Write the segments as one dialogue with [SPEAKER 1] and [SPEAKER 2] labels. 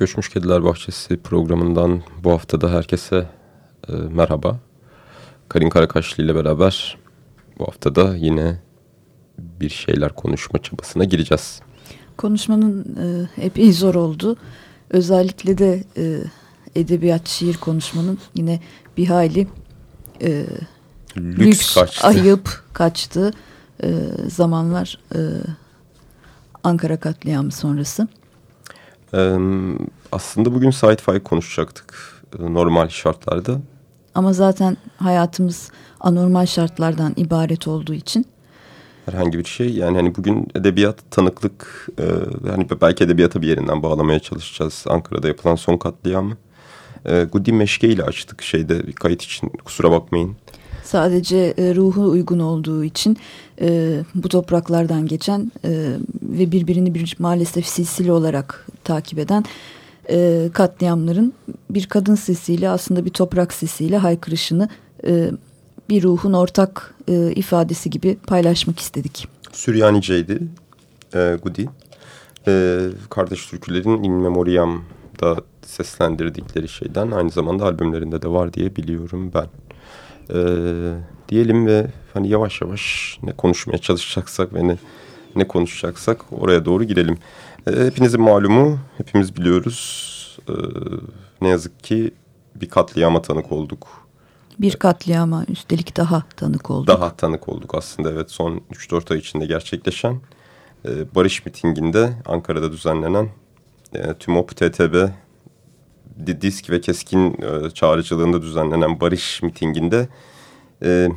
[SPEAKER 1] Göçmüş Kediler Bahçesi programından bu haftada herkese e, merhaba. Karin Karakaşlı ile beraber bu haftada yine bir şeyler konuşma çabasına gireceğiz.
[SPEAKER 2] Konuşmanın e, epey zor oldu. Özellikle de e, edebiyat, şiir konuşmanın yine bir hayli e, lüks, lüks kaçtı. ayıp kaçtı e, zamanlar e, Ankara katliamı sonrası.
[SPEAKER 1] Ee, aslında bugün sci-fi konuşacaktık e, normal şartlarda.
[SPEAKER 2] Ama zaten hayatımız anormal şartlardan ibaret olduğu için.
[SPEAKER 1] Herhangi bir şey yani hani bugün edebiyat tanıklık e, hani belki edebiyata bir yerinden bağlamaya çalışacağız. Ankara'da yapılan son katliamı. E, Gudi Meşke ile açtık şeyde bir kayıt için kusura bakmayın.
[SPEAKER 2] Sadece e, ruhu uygun olduğu için e, bu topraklardan geçen e, ve birbirini bir maalesef silsile olarak takip eden e, katliamların bir kadın sesiyle aslında bir toprak sesiyle haykırışını e, bir ruhun ortak e, ifadesi gibi paylaşmak istedik.
[SPEAKER 1] Süryaniceydi e, Gudi. E, Kardeş Türkülerin In Memoriam da seslendirdikleri şeyden aynı zamanda albümlerinde de var diye biliyorum ben. Ee, diyelim ve hani yavaş yavaş ne konuşmaya çalışacaksak ve ne, ne konuşacaksak oraya doğru gidelim. Ee, hepinizin malumu, hepimiz biliyoruz. Ee, ne yazık ki bir katliama tanık olduk.
[SPEAKER 2] Bir katliama üstelik daha tanık olduk.
[SPEAKER 1] Daha tanık olduk aslında evet son 3-4 ay içinde gerçekleşen e, barış mitinginde Ankara'da düzenlenen e, TÜMOP TTB disk ve keskin e, çağrıcılığında düzenlenen barış mitinginde e,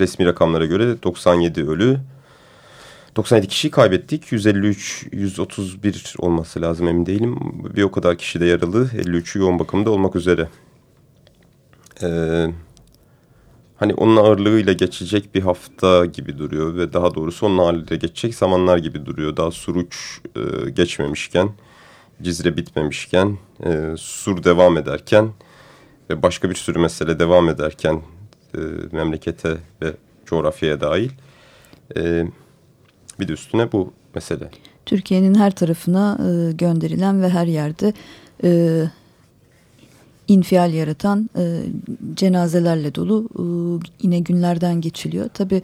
[SPEAKER 1] resmi rakamlara göre 97 ölü 97 kişiyi kaybettik. 153, 131 olması lazım emin değilim. Bir o kadar kişi de yaralı. 53'ü yoğun bakımda olmak üzere. Ee, hani onun ağırlığıyla geçecek bir hafta gibi duruyor ve daha doğrusu onun ağırlığıyla geçecek zamanlar gibi duruyor. Daha Suruç e, geçmemişken, Cizre bitmemişken, e, Sur devam ederken ve başka bir sürü mesele devam ederken e, memlekete ve coğrafyaya dahil... E, bir de üstüne bu mesele.
[SPEAKER 2] Türkiye'nin her tarafına e, gönderilen ve her yerde e, infial yaratan e, cenazelerle dolu e, yine günlerden geçiliyor. Tabi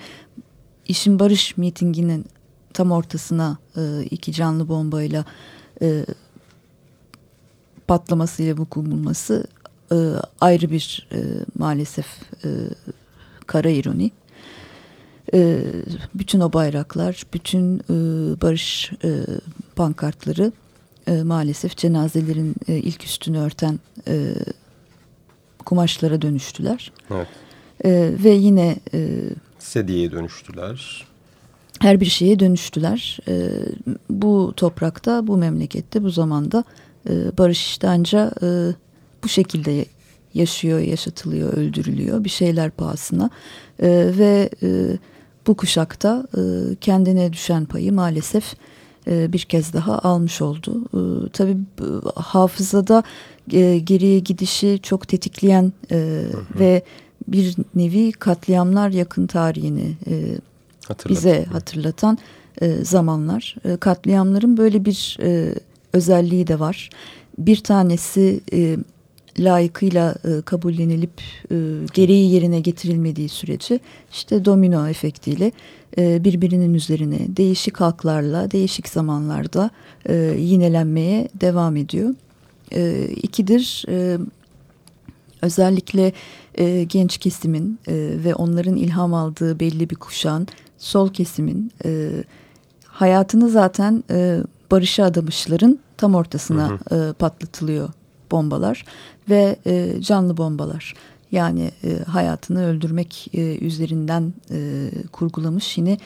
[SPEAKER 2] işin barış mitinginin tam ortasına e, iki canlı bombayla e, patlamasıyla vuku bulması e, ayrı bir e, maalesef e, kara ironi. E, bütün o bayraklar, bütün e, barış e, pankartları e, maalesef cenazelerin e, ilk üstünü örten e, kumaşlara dönüştüler.
[SPEAKER 1] Evet.
[SPEAKER 2] E, ve yine e,
[SPEAKER 1] sedyeye dönüştüler.
[SPEAKER 2] Her bir şeye dönüştüler. E, bu toprakta, bu memlekette, bu zamanda e, barış işte anca e, bu şekilde yaşıyor, yaşatılıyor, öldürülüyor bir şeyler pahasına. E, ve e, bu kuşakta e, kendine düşen payı maalesef e, bir kez daha almış oldu. E, tabii e, hafızada e, geriye gidişi çok tetikleyen e, hı hı. ve bir nevi katliamlar yakın tarihini e, bize hatırlatan e, zamanlar. E, katliamların böyle bir e, özelliği de var. Bir tanesi e, layıkıyla e, kabullenilip e, gereği yerine getirilmediği sürece işte domino efektiyle e, birbirinin üzerine değişik halklarla değişik zamanlarda e, yinelenmeye devam ediyor. E, ikidir e, özellikle e, genç kesimin e, ve onların ilham aldığı belli bir kuşağın sol kesimin e, hayatını zaten e, barışa adamışların tam ortasına hı hı. E, patlatılıyor bombalar ve e, canlı bombalar. Yani e, hayatını öldürmek e, üzerinden e, kurgulamış yine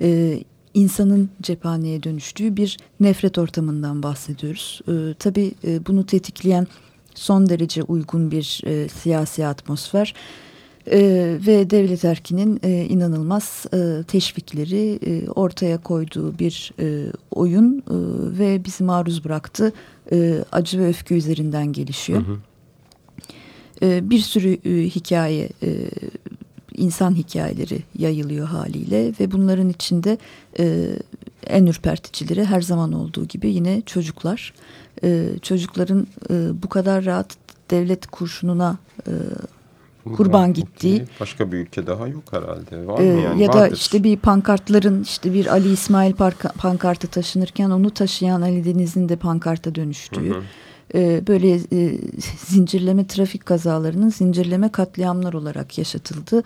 [SPEAKER 2] e, insanın cephaneye dönüştüğü bir nefret ortamından bahsediyoruz. E, tabii e, bunu tetikleyen son derece uygun bir e, siyasi atmosfer ve devlet erkinin e, inanılmaz e, teşvikleri e, ortaya koyduğu bir e, oyun e, ve bizi maruz bıraktı e, acı ve öfke üzerinden gelişiyor. Hı hı. E, bir sürü e, hikaye, e, insan hikayeleri yayılıyor haliyle ve bunların içinde e, en ürperticileri her zaman olduğu gibi yine çocuklar. E, çocukların e, bu kadar rahat devlet kurşununa e, kurban gittiği.
[SPEAKER 1] Başka bir ülke daha yok herhalde. Var mı yani?
[SPEAKER 2] Ya da işte bir pankartların işte bir Ali İsmail pankartı taşınırken onu taşıyan Ali Deniz'in de pankarta dönüştüğü. Hı hı. Böyle e, zincirleme trafik kazalarının zincirleme katliamlar olarak yaşatıldı.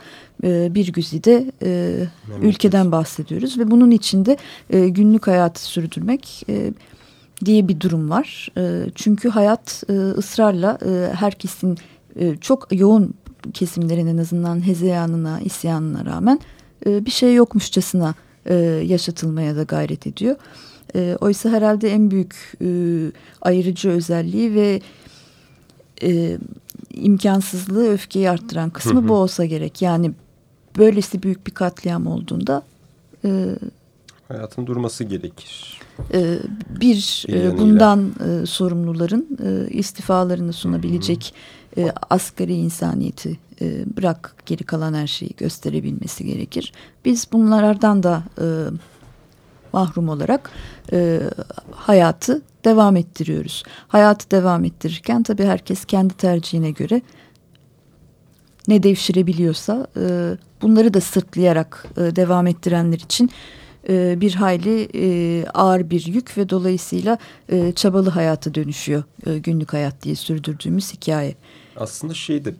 [SPEAKER 2] Bir güzide e, ülkeden bahsediyoruz ve bunun içinde e, günlük hayatı sürdürmek diye bir durum var. Çünkü hayat ısrarla herkesin çok yoğun kesimlerin en azından hezeyanına, isyanına rağmen e, bir şey yokmuşçasına e, yaşatılmaya da gayret ediyor. E, oysa herhalde en büyük e, ayırıcı özelliği ve e, imkansızlığı öfkeyi arttıran kısmı hı hı. bu olsa gerek. Yani böylesi büyük bir katliam olduğunda e,
[SPEAKER 1] hayatın durması gerekir.
[SPEAKER 2] E, bir e, bundan e, sorumluların e, istifalarını sunabilecek hı hı e, asgari insaniyeti e, bırak geri kalan her şeyi gösterebilmesi gerekir. Biz bunlardan da e, mahrum olarak e, hayatı devam ettiriyoruz. Hayatı devam ettirirken tabii herkes kendi tercihine göre ne devşirebiliyorsa e, bunları da sırtlayarak e, devam ettirenler için e, bir hayli e, ağır bir yük ve dolayısıyla e, çabalı hayata dönüşüyor e, günlük hayat diye sürdürdüğümüz hikaye.
[SPEAKER 1] Aslında şey de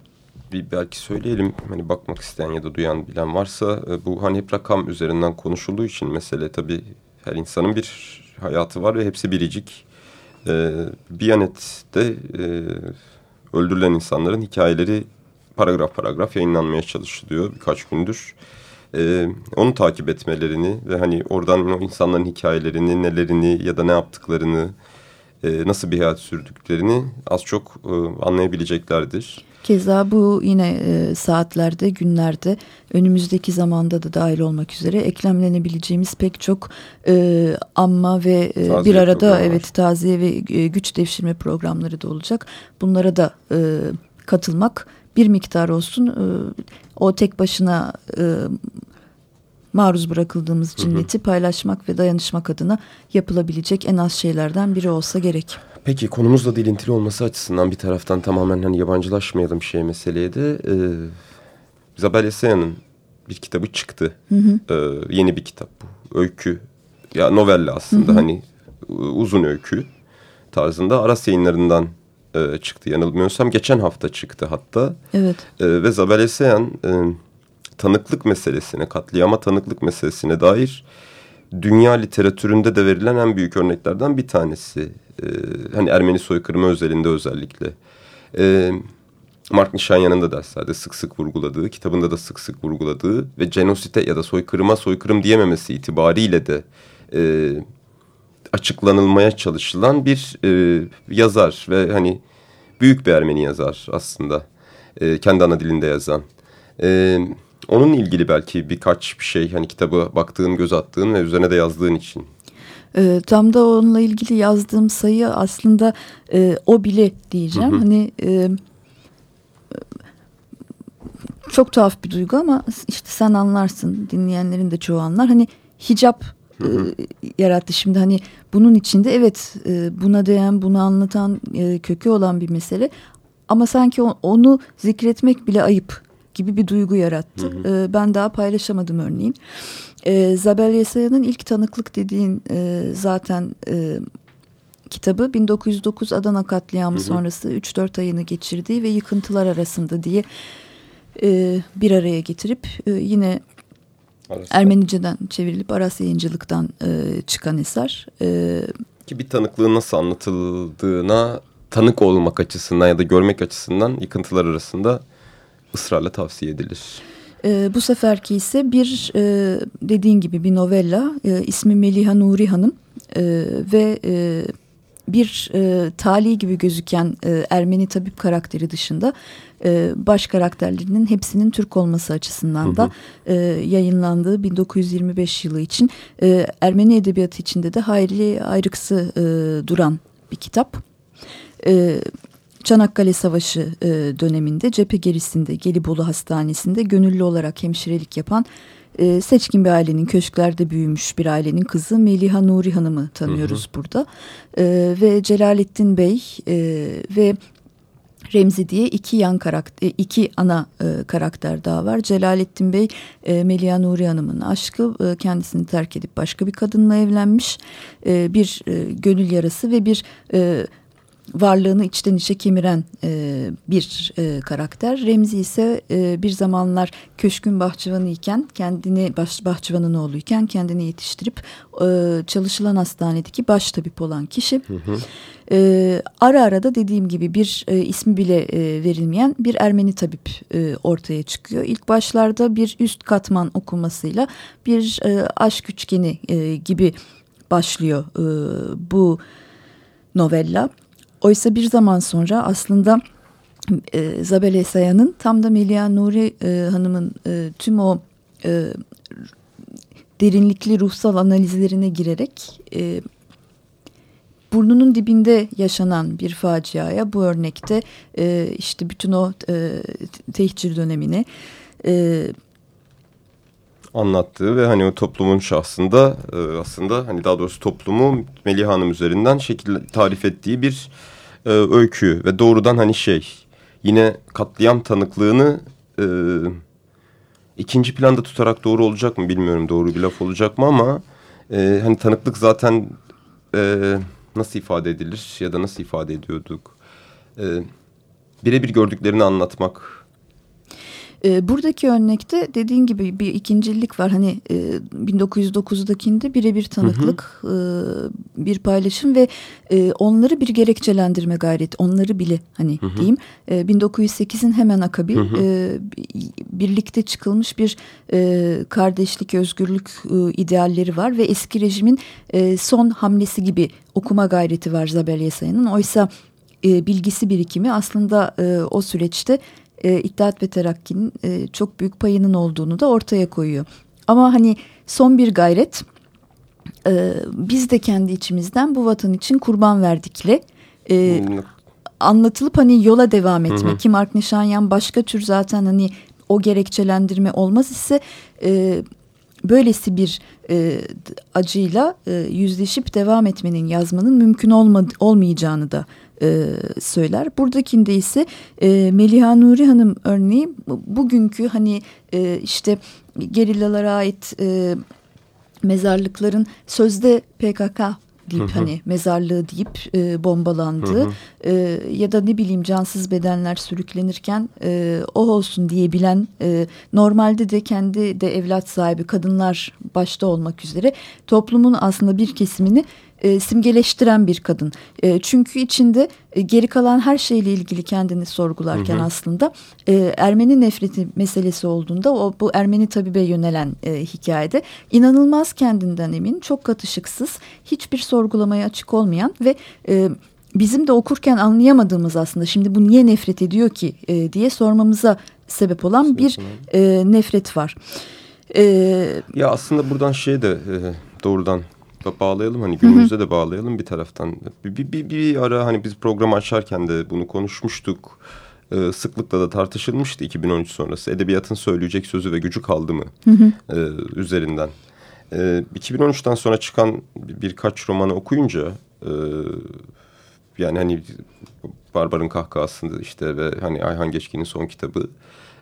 [SPEAKER 1] bir belki söyleyelim hani bakmak isteyen ya da duyan bilen varsa e, bu hani hep rakam üzerinden konuşulduğu için mesele tabii her insanın bir hayatı var ve hepsi biricik. E, Biyanet'te e, öldürülen insanların hikayeleri paragraf paragraf yayınlanmaya çalışılıyor birkaç gündür. Ee, onu takip etmelerini ve hani oradan o insanların hikayelerini, nelerini ya da ne yaptıklarını, e, nasıl bir hayat sürdüklerini az çok e, anlayabileceklerdir.
[SPEAKER 2] Keza bu yine e, saatlerde, günlerde, önümüzdeki zamanda da dahil olmak üzere eklemlenebileceğimiz pek çok e, anma ve e, bir arada evet taziye ve e, güç devşirme programları da olacak. Bunlara da e, katılmak bir miktar olsun e, o tek başına e, maruz bırakıldığımız cinneti paylaşmak ve dayanışmak adına yapılabilecek en az şeylerden biri olsa gerek.
[SPEAKER 1] Peki konumuzla dilintili olması açısından bir taraftan tamamen hani yabancılaşmayalım şey meseleye de e, Zabel Esaya'nın bir kitabı çıktı. Hı hı. E, yeni bir kitap bu. Öykü ya novella aslında hı hı. hani uzun öykü tarzında Aras yayınlarından e, çıktı yanılmıyorsam. Geçen hafta çıktı hatta.
[SPEAKER 2] Evet.
[SPEAKER 1] E, ve Zabel Esayan e, tanıklık meselesine, katliama tanıklık meselesine dair dünya literatüründe de verilen en büyük örneklerden bir tanesi. E, hani Ermeni soykırımı özelinde özellikle. E, Mark Nişanyan'ın da derslerde sık sık vurguladığı, kitabında da sık sık vurguladığı ve cenosite ya da soykırıma soykırım diyememesi itibariyle de e, açıklanılmaya çalışılan bir e, yazar ve hani büyük bir Ermeni yazar aslında. E, kendi ana dilinde yazan. E, onun ilgili belki birkaç bir şey hani kitabı baktığın, göz attığın ve üzerine de yazdığın için.
[SPEAKER 2] E, tam da onunla ilgili yazdığım sayı aslında e, o bile diyeceğim. Hı hı. Hani e, çok tuhaf bir duygu ama işte sen anlarsın dinleyenlerin de çoğu anlar. Hani hicap hı hı. E, yarattı şimdi hani bunun içinde evet e, buna değen bunu anlatan e, kökü olan bir mesele ama sanki on, onu zikretmek bile ayıp gibi bir duygu yarattı. Hı hı. E, ben daha paylaşamadım örneğin. E, Zabel Yesaya'nın ilk tanıklık dediğin e, zaten e, kitabı 1909 Adana katliamı hı hı. sonrası 3-4 ayını geçirdiği ve yıkıntılar arasında diye e, bir araya getirip e, yine Arasında. Ermenice'den çevrilip Aras yayıncılıktan e, çıkan eser. E,
[SPEAKER 1] Ki bir tanıklığın nasıl anlatıldığına tanık olmak açısından ya da görmek açısından yıkıntılar arasında ısrarla tavsiye edilir.
[SPEAKER 2] E, bu seferki ise bir e, dediğin gibi bir novella. E, ismi Meliha Nuri Hanım e, ve e, bir e, tali gibi gözüken e, Ermeni tabip karakteri dışında e, baş karakterlerinin hepsinin Türk olması açısından hı hı. da e, yayınlandığı 1925 yılı için e, Ermeni edebiyatı içinde de hayli ayrıksı e, duran bir kitap. E, Çanakkale Savaşı e, döneminde cephe gerisinde Gelibolu Hastanesi'nde gönüllü olarak hemşirelik yapan e, seçkin bir ailenin köşklerde büyümüş bir ailenin kızı Meliha Nuri Hanım'ı tanıyoruz hı hı. burada. E, ve Celalettin Bey e, ve Remzi diye iki yan karakter, iki ana e, karakter daha var. Celalettin Bey, e, Melia Nuri Hanım'ın aşkı e, kendisini terk edip başka bir kadınla evlenmiş. E, bir e, gönül yarası ve bir e, varlığını içten içe kemiren e, bir e, karakter. Remzi ise e, bir zamanlar köşkün bahçıvanı iken kendini baş, bahçıvanın oğluyken kendini yetiştirip e, çalışılan hastanedeki baş tabip olan kişi. Hı hı. E, ara ara da dediğim gibi bir e, ismi bile e, verilmeyen bir Ermeni tabip e, ortaya çıkıyor. İlk başlarda bir üst katman okumasıyla bir e, aşk üçgeni e, gibi başlıyor e, bu novella. Oysa bir zaman sonra aslında e, Zabel Esaya'nın tam da Melia Nuri e, Hanım'ın e, tüm o e, derinlikli ruhsal analizlerine girerek e, burnunun dibinde yaşanan bir faciaya bu örnekte e, işte bütün o e, tehcir dönemini e,
[SPEAKER 1] anlattığı ve hani o toplumun şahsında e, aslında hani daha doğrusu toplumu Melih Hanım üzerinden şekil tarif ettiği bir e, öykü ve doğrudan hani şey yine katliam tanıklığını e, ikinci planda tutarak doğru olacak mı bilmiyorum doğru bir laf olacak mı ama e, hani tanıklık zaten e, nasıl ifade edilir ya da nasıl ifade ediyorduk? E, birebir gördüklerini anlatmak
[SPEAKER 2] e, buradaki örnekte dediğin gibi bir ikincilik var. Hani e, 1909'dakinde birebir tanıklık, hı hı. E, bir paylaşım ve e, onları bir gerekçelendirme gayreti. Onları bile hani hı hı. diyeyim. E, 1908'in hemen akabi hı hı. E, birlikte çıkılmış bir e, kardeşlik, özgürlük e, idealleri var ve eski rejimin e, son hamlesi gibi okuma gayreti var Zabel Yesaya'nın. Oysa e, bilgisi birikimi aslında e, o süreçte e, İttihat ve Terakki'nin e, çok büyük payının olduğunu da ortaya koyuyor. Ama hani son bir gayret e, biz de kendi içimizden bu vatan için kurban verdikle e, anlatılıp hani yola devam etmek. Hı hı. Kim Ark Nişanyan başka tür zaten hani o gerekçelendirme olmaz ise e, böylesi bir e, acıyla e, yüzleşip devam etmenin yazmanın mümkün olma, olmayacağını da e, söyler. Buradakinde ise e, Meliha Nuri Hanım örneği bugünkü hani e, işte gerillalara ait e, mezarlıkların sözde PKK deyip hı hı. hani mezarlığı deyip e, bombalandığı hı hı. E, ya da ne bileyim cansız bedenler sürüklenirken e, o olsun diyebilen e, normalde de kendi de evlat sahibi kadınlar başta olmak üzere toplumun aslında bir kesimini e, simgeleştiren bir kadın. E, çünkü içinde e, geri kalan her şeyle ilgili kendini sorgularken hı hı. aslında e, Ermeni nefreti meselesi olduğunda o bu Ermeni tabibe yönelen e, hikayede inanılmaz kendinden emin, çok katışıksız, hiçbir sorgulamaya açık olmayan ve e, bizim de okurken anlayamadığımız aslında şimdi bu niye nefret ediyor ki e, diye sormamıza sebep olan bir e, nefret var.
[SPEAKER 1] E, ya aslında buradan şey de e, doğrudan bağlayalım hani günümüzde de bağlayalım bir taraftan. Bir, bir, bir, bir ara hani biz programı açarken de bunu konuşmuştuk. Ee, sıklıkla da tartışılmıştı 2013 sonrası. Edebiyatın söyleyecek sözü ve gücü kaldı mı. E, üzerinden. E, 2013'ten sonra çıkan birkaç romanı okuyunca e, yani hani Barbar'ın kahkahasında işte ve hani Ayhan Geçkin'in son kitabı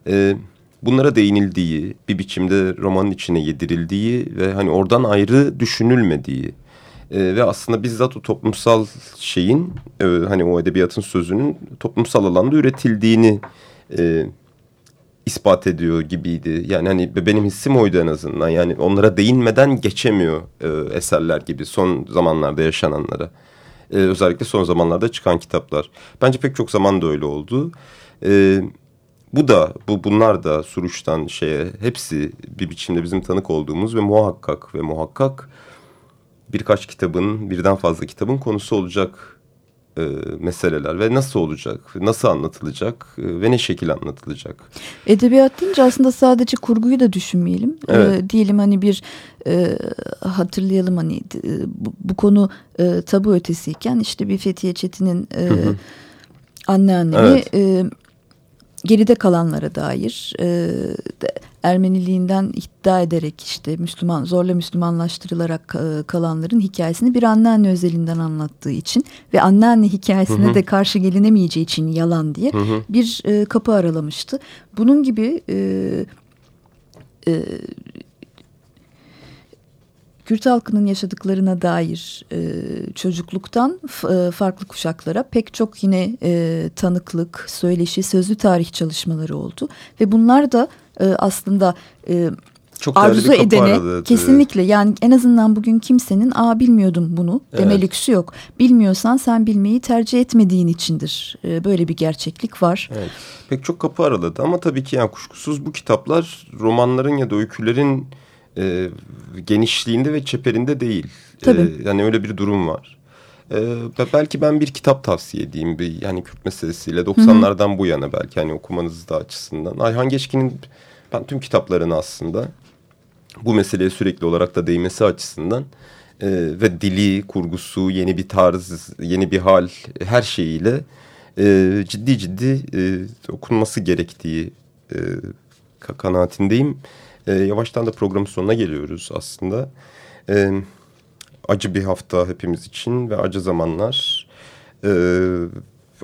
[SPEAKER 1] e, bunlara değinildiği, bir biçimde romanın içine yedirildiği ve hani oradan ayrı düşünülmediği e, ve aslında bizzat o toplumsal şeyin e, hani o edebiyatın sözünün toplumsal alanda üretildiğini e, ispat ediyor gibiydi. Yani hani benim hissim oydu en azından. Yani onlara değinmeden geçemiyor e, eserler gibi son zamanlarda yaşananlara. E, özellikle son zamanlarda çıkan kitaplar. Bence pek çok zaman da öyle oldu. E, bu da bu bunlar da Suruç'tan şeye hepsi bir biçimde bizim tanık olduğumuz ve muhakkak ve muhakkak birkaç kitabın birden fazla kitabın konusu olacak e, meseleler ve nasıl olacak, nasıl anlatılacak e, ve ne şekilde anlatılacak.
[SPEAKER 2] Edebiyat deyince aslında sadece kurguyu da düşünmeyelim. E, evet. E, diyelim hani bir e, hatırlayalım hani e, bu, bu konu e, tabu ötesiyken işte bir Fethiye Çetin'in e, anneannemi evet. e, geride kalanlara dair e, Ermeniliğinden iddia ederek işte Müslüman zorla Müslümanlaştırılarak e, kalanların hikayesini bir anneanne özelinden anlattığı için ve anneanne hikayesine hı hı. de karşı gelinemeyeceği için yalan diye hı hı. bir e, kapı aralamıştı. Bunun gibi e, e, Kürt halkının yaşadıklarına dair e, çocukluktan e, farklı kuşaklara pek çok yine e, tanıklık, söyleşi, sözlü tarih çalışmaları oldu. Ve bunlar da e, aslında e, çok arzu edene aradı. kesinlikle yani en azından bugün kimsenin aa bilmiyordum bunu evet. deme lüksü yok. Bilmiyorsan sen bilmeyi tercih etmediğin içindir. Ee, böyle bir gerçeklik var.
[SPEAKER 1] Evet. Pek çok kapı araladı ama tabii ki yani kuşkusuz bu kitaplar romanların ya da öykülerin e, genişliğinde ve çeperinde değil.
[SPEAKER 2] Tabii.
[SPEAKER 1] E, yani öyle bir durum var. E, belki ben bir kitap tavsiye edeyim. Bir, yani Kürt meselesiyle 90'lardan bu yana belki hani okumanız da açısından. Ayhan Geçkin'in ben tüm kitaplarını aslında bu meseleye sürekli olarak da değmesi açısından e, ve dili, kurgusu, yeni bir tarz, yeni bir hal her şeyiyle e, ciddi ciddi e, okunması gerektiği e, kanaatindeyim. E, yavaştan da programın sonuna geliyoruz aslında. E, acı bir hafta hepimiz için ve acı zamanlar. E,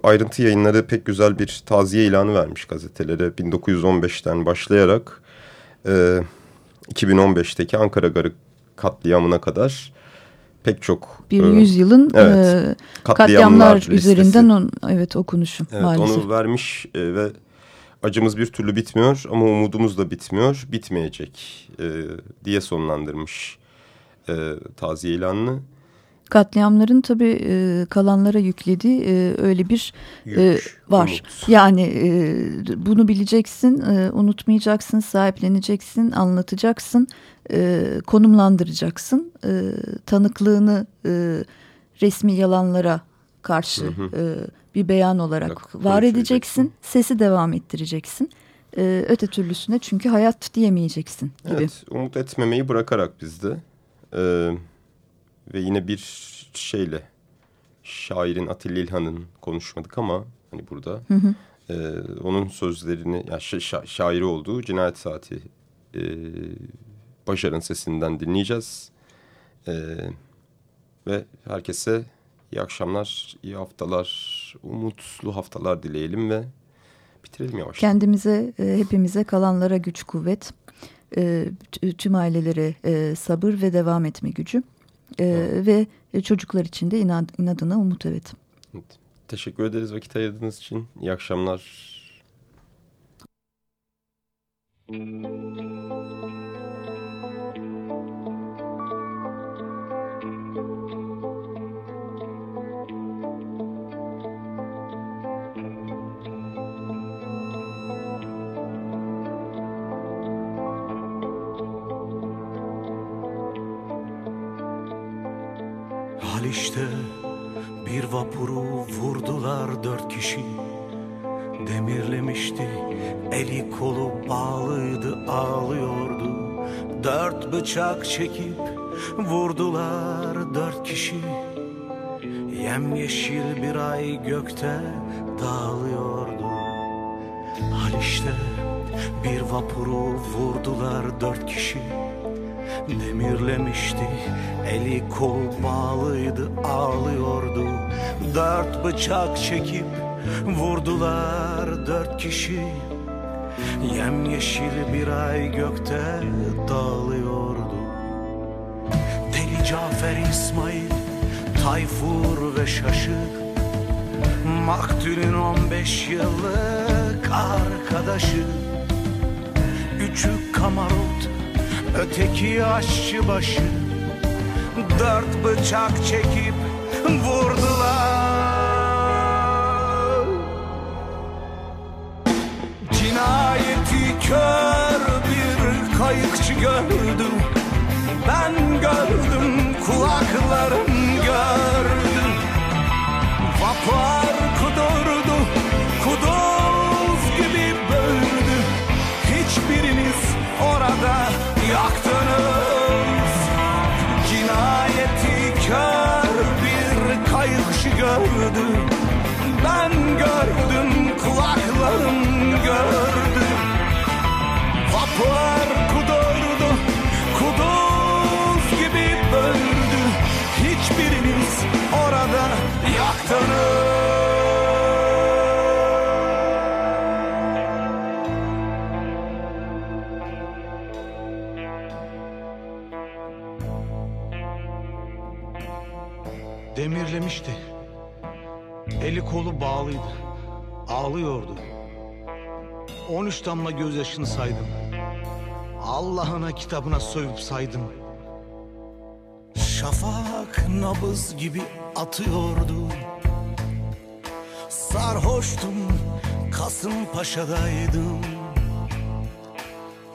[SPEAKER 1] ayrıntı yayınları pek güzel bir taziye ilanı vermiş gazetelere 1915'ten başlayarak e, 2015'teki Ankara Garı katliamına kadar pek çok
[SPEAKER 2] bir e, yüzyılın evet, e, katliamlar, katliamlar üzerinden on, evet okunuşu
[SPEAKER 1] evet,
[SPEAKER 2] maalesef.
[SPEAKER 1] Onu vermiş e, ve acımız bir türlü bitmiyor ama umudumuz da bitmiyor, bitmeyecek e, diye sonlandırmış e, taziye ilanını.
[SPEAKER 2] Katliamların tabii e, kalanlara yüklediği e, öyle bir e, var. Umut. Yani e, bunu bileceksin, e, unutmayacaksın, sahipleneceksin, anlatacaksın, e, konumlandıracaksın. E, tanıklığını e, resmi yalanlara karşı hı hı. E, bir beyan olarak Yok, var edeceksin. Sesi devam ettireceksin. E, öte türlüsüne çünkü hayat diyemeyeceksin gibi. Evet,
[SPEAKER 1] umut etmemeyi bırakarak bizde. E, ve yine bir şeyle şairin Atilla İlhan'ın konuşmadık ama hani burada hı hı. E, onun sözlerini yani şa şairi olduğu Cinayet Saati e, Başar'ın sesinden dinleyeceğiz. E, ve herkese iyi akşamlar, iyi haftalar, umutlu haftalar dileyelim ve bitirelim yavaş.
[SPEAKER 2] Kendimize, e, hepimize kalanlara güç kuvvet, e, tüm ailelere e, sabır ve devam etme gücü. Ee, ve çocuklar için de inad, inadına umut evet. evet.
[SPEAKER 1] Teşekkür ederiz vakit ayırdığınız için. İyi akşamlar.
[SPEAKER 3] İşte bir vapuru vurdular dört kişi. Demirlemişti eli kolu bağlıydı ağlıyordu. Dört bıçak çekip vurdular dört kişi. Yemyeşil bir ay gökte dağılıyordu. Haliç'te bir vapuru vurdular dört kişi Demirlemişti eli kol bağlıydı ağlıyordu. Dört bıçak çekip vurdular dört kişi. Yemyeşil bir ay gökte dağılıyordu. Deli Cafer İsmail, Tayfur ve Şaşık. Maktulün on beş yıllık arkadaşı. Üçü kamarot Öteki aşçıbaşı Dört bıçak çekip vurdular. Cinayeti kör bir kayıkçı gördüm demirlemişti. Eli kolu bağlıydı. Ağlıyordu. 13 damla gözyaşını saydım. Allah'ına kitabına sövüp saydım. Şafak nabız gibi atıyordu. Sarhoştum, Kasımpaşa'daydım.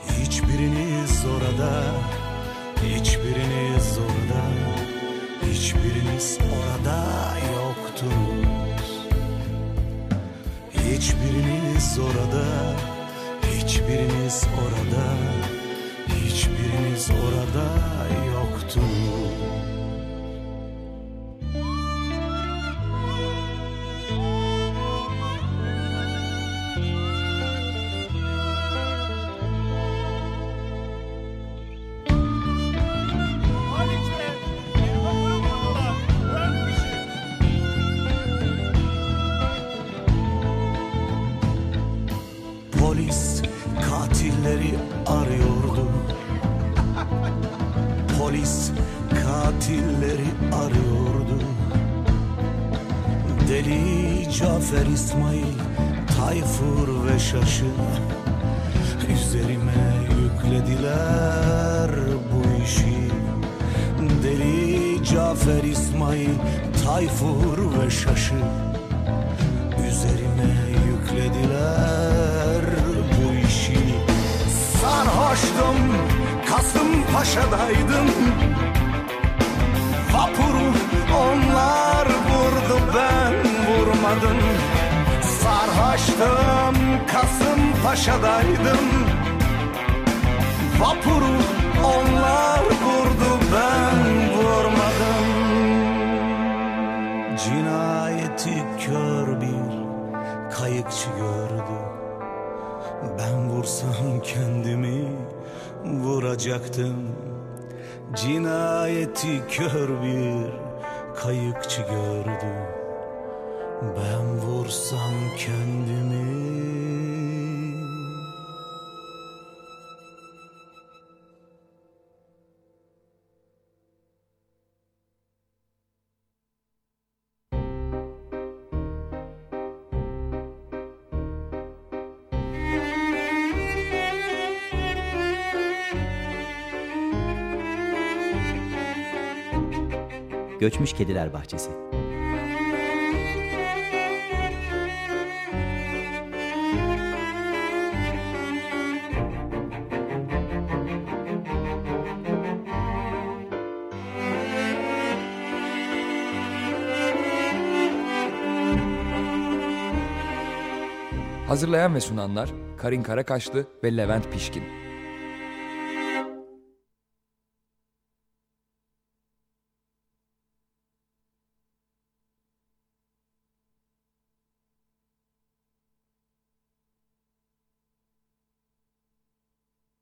[SPEAKER 3] Hiçbiriniz orada, orada. Hiçbiriniz orada yoktunuz. Hiçbiriniz orada Hiçbiriniz orada Hiçbiriniz orada yoktunuz Cafer İsmail Tayfur ve Şaşı. Üzerime yüklediler bu işi. Deli Cafer İsmail Tayfur ve Şaşı. Üzerime yüklediler bu işi. Sarhoştum Kasımpaşa'daydım. Vapuru onlar vurmadım Sarhoştum Kasımpaşa'daydım. Vapuru onlar vurdu ben vurmadım. Cinayeti kör bir kayıkçı gördü. Ben vursam kendimi vuracaktım. Cinayeti kör bir kayıkçı gördü Ben vursam kendimi
[SPEAKER 4] Göçmüş Kediler Bahçesi.
[SPEAKER 5] Hazırlayan ve sunanlar Karin Karakaşlı ve Levent Pişkin.